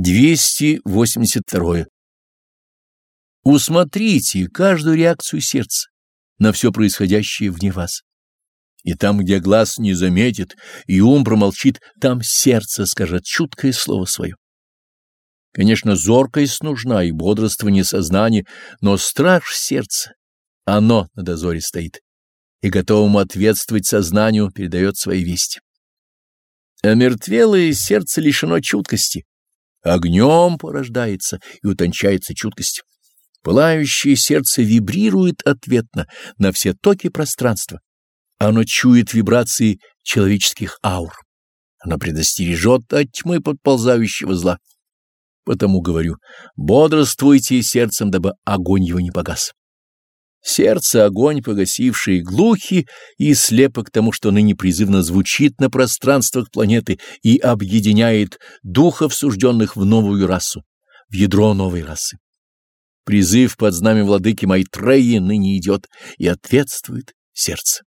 282. Усмотрите каждую реакцию сердца на все происходящее вне вас. И там, где глаз не заметит, и ум промолчит, там сердце скажет чуткое слово свое. Конечно, зоркость нужна и бодрствование сознания, но страж сердца, оно на дозоре стоит, и готовому ответствовать сознанию передает свои вести. Омертвелое сердце лишено чуткости, огнем порождается и утончается чуткость. Пылающее сердце вибрирует ответно на все токи пространства. Оно чует вибрации человеческих аур. Оно предостережет от тьмы подползающего зла. Потому говорю, бодрствуйте сердцем, дабы огонь его не погас. Сердце — огонь, погасивший, глухи и слепо к тому, что ныне призывно звучит на пространствах планеты и объединяет духов, сужденных в новую расу, в ядро новой расы. Призыв под знамя владыки Майтреи ныне идет и ответствует сердце.